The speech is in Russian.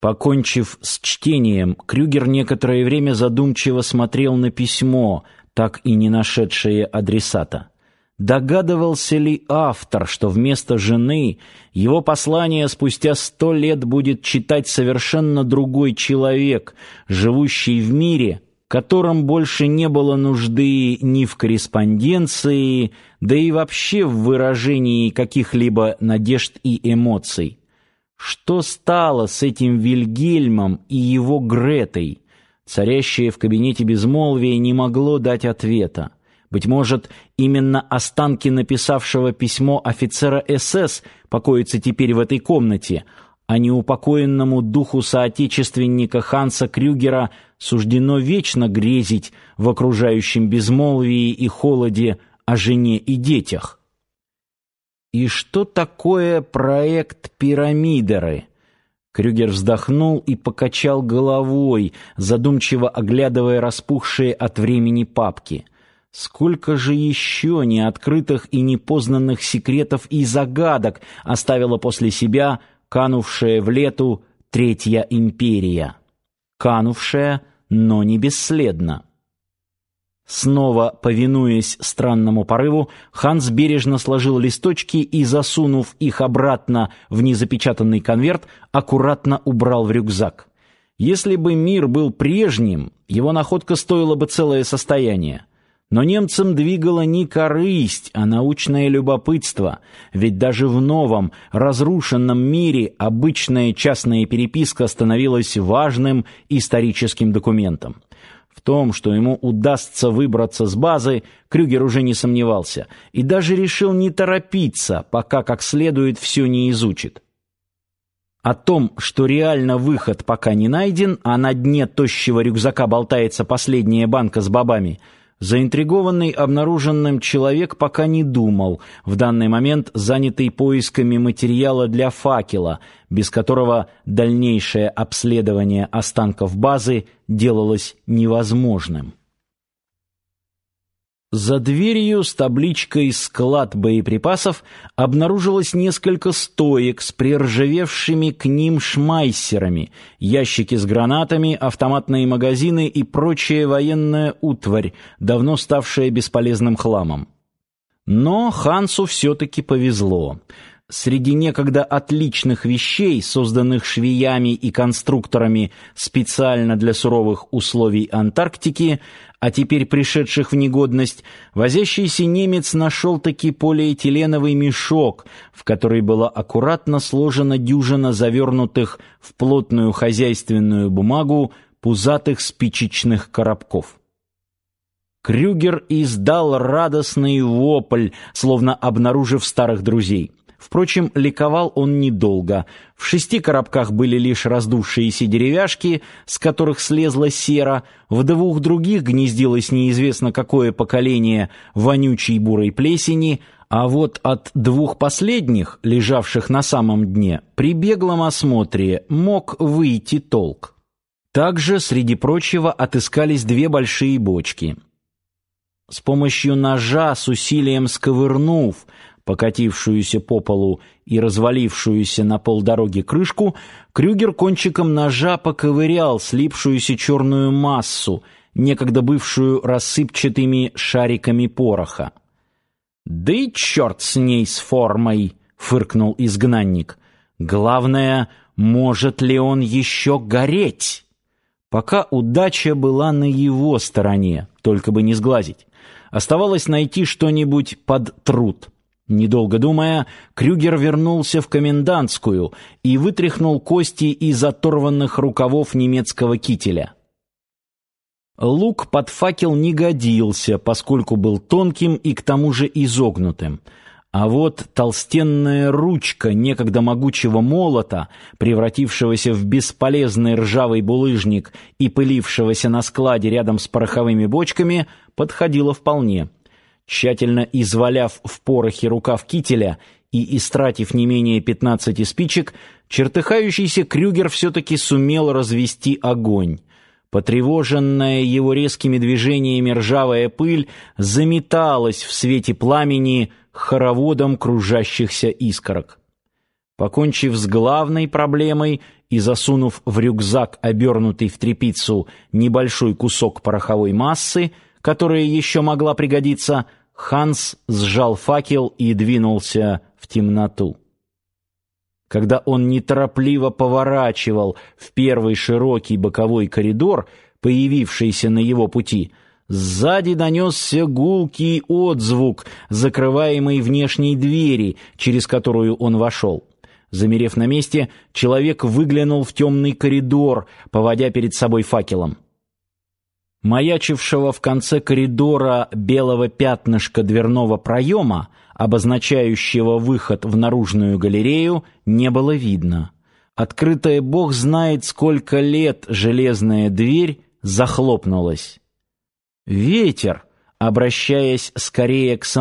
Покончив с чтением, Крюгер некоторое время задумчиво смотрел на письмо, так и не нашедшее адресата. Догадывался ли автор, что вместо жены его послание спустя сто лет будет читать совершенно другой человек, живущий в мире, которым больше не было нужды ни в корреспонденции, да и вообще в выражении каких-либо надежд и эмоций? Что стало с этим Вильгельмом и его Гретой? Царящее в кабинете безмолвие не могло дать ответа. Быть может, именно останки написавшего письмо офицера СС покоятся теперь в этой комнате, а неупокоенному духу соотечественника Ханса Крюгера суждено вечно грезить в окружающем безмолвии и холоде о жене и детях. И что такое проект пирамидеры? Крюгер вздохнул и покачал головой, задумчиво оглядывая распухшие от времени папки. Сколько же еще неоткрытых и непознанных секретов и загадок оставила после себя канувшая в лету Третья империя. Канувшая, но не бесследно. Снова повинуясь странному порыву, Ханс бережно сложил листочки и, засунув их обратно в незапечатанный конверт, аккуратно убрал в рюкзак. Если бы мир был прежним, его находка стоила бы целое состояние. Но немцам двигала не корысть, а научное любопытство, ведь даже в новом, разрушенном мире обычная частная переписка становилась важным историческим документом. В том, что ему удастся выбраться с базы, Крюгер уже не сомневался и даже решил не торопиться, пока как следует все не изучит. О том, что реально выход пока не найден, а на дне тощего рюкзака болтается последняя банка с бобами – Заинтригованный обнаруженным человек пока не думал, в данный момент занятый поисками материала для факела, без которого дальнейшее обследование останков базы делалось невозможным. За дверью с табличкой «Склад боеприпасов» обнаружилось несколько стоек с приржавевшими к ним шмайсерами, ящики с гранатами, автоматные магазины и прочая военная утварь, давно ставшая бесполезным хламом. Но Хансу все-таки повезло. Среди некогда отличных вещей, созданных швеями и конструкторами специально для суровых условий Антарктики, а теперь пришедших в негодность, возящийся немец нашел таки полиэтиленовый мешок, в который была аккуратно сложена дюжина завернутых в плотную хозяйственную бумагу пузатых спичечных коробков. Крюгер издал радостный вопль, словно обнаружив старых друзей. Впрочем, ликовал он недолго. В шести коробках были лишь раздувшиеся деревяшки, с которых слезла сера, в двух других гнездилось неизвестно какое поколение вонючей бурой плесени, а вот от двух последних, лежавших на самом дне, при беглом осмотре мог выйти толк. Также, среди прочего, отыскались две большие бочки. С помощью ножа, с усилием сковырнув, покатившуюся по полу и развалившуюся на полдороги крышку, Крюгер кончиком ножа поковырял слипшуюся черную массу, некогда бывшую рассыпчатыми шариками пороха. «Да и черт с ней, с формой!» — фыркнул изгнанник. «Главное, может ли он еще гореть?» Пока удача была на его стороне, только бы не сглазить. Оставалось найти что-нибудь под труд. Недолго думая, Крюгер вернулся в комендантскую и вытряхнул кости из оторванных рукавов немецкого кителя. Лук под факел не годился, поскольку был тонким и к тому же изогнутым. А вот толстенная ручка некогда могучего молота, превратившегося в бесполезный ржавый булыжник и пылившегося на складе рядом с пороховыми бочками, подходила вполне. Тщательно изваляв в порохе рукав кителя и истратив не менее пятнадцати спичек, чертыхающийся Крюгер все-таки сумел развести огонь. Потревоженная его резкими движениями ржавая пыль заметалась в свете пламени хороводом кружащихся искорок. Покончив с главной проблемой и засунув в рюкзак, обернутый в тряпицу, небольшой кусок пороховой массы, которая еще могла пригодиться, Ханс сжал факел и двинулся в темноту. Когда он неторопливо поворачивал в первый широкий боковой коридор, появившийся на его пути, сзади донесся гулкий отзвук закрываемой внешней двери, через которую он вошел. Замерев на месте, человек выглянул в темный коридор, поводя перед собой факелом. Маячившего в конце коридора белого пятнышка дверного проема, обозначающего выход в наружную галерею, не было видно. Открытая бог знает сколько лет железная дверь захлопнулась. Ветер, обращаясь скорее к